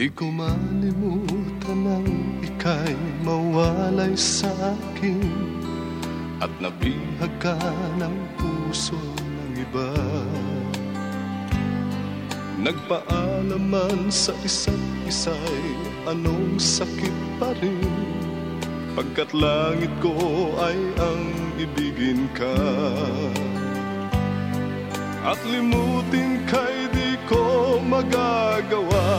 Di ko malimutan nang ika'y mawalay sa akin At nabihag ka ng puso ng iba. Nagpaalaman sa isa't isa'y anong sakit pa rin Pagkat langit ko ay ang ibigin ka. At limutin ka'y di ko magagawa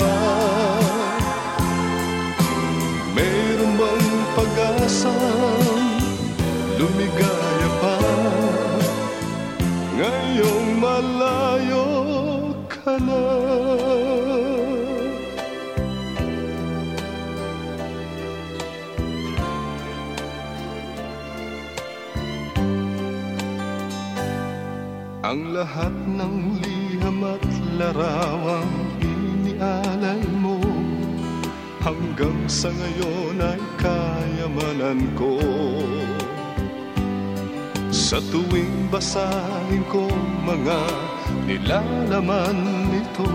ba Meron bang pag-asang lumigaya pa. Ngayong malayo ka na. Ang lahat ng liham at larawang inialay mo. Hanggang sa ngayon ay kayamanan ko. Sa tuwing basahin ko mga nilalaman nito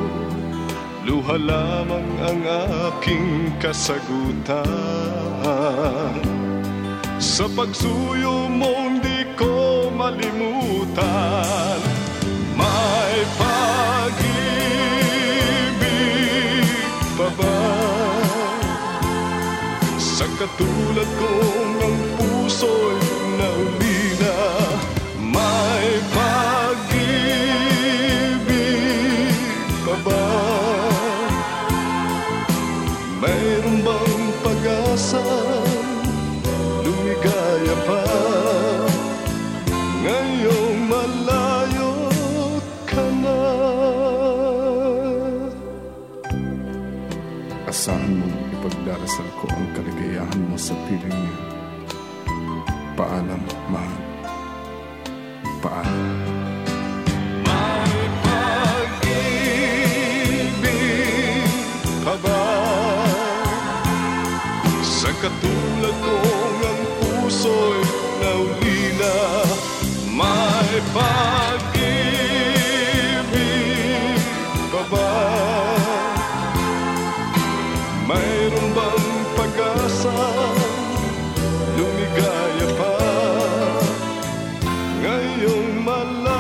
Luha lamang ang aking kasagutan. Sa pagsuyo mong di ko malimutan Sa katulad kong ang puso'y naulina May pag-ibig pa ba? Mayroon bang pag-asa? Lumigaya pa. Ngayong malayo ka na. Asahan mong Ipagdarasal ko ang kaligayahan mo sa piling niya. Paalam, mahal. Paalam. May pag-ibig ka sa katulad kong ang puso'y naulila? May pag bang pag-asa Lumigaya pa. Ngayong malakas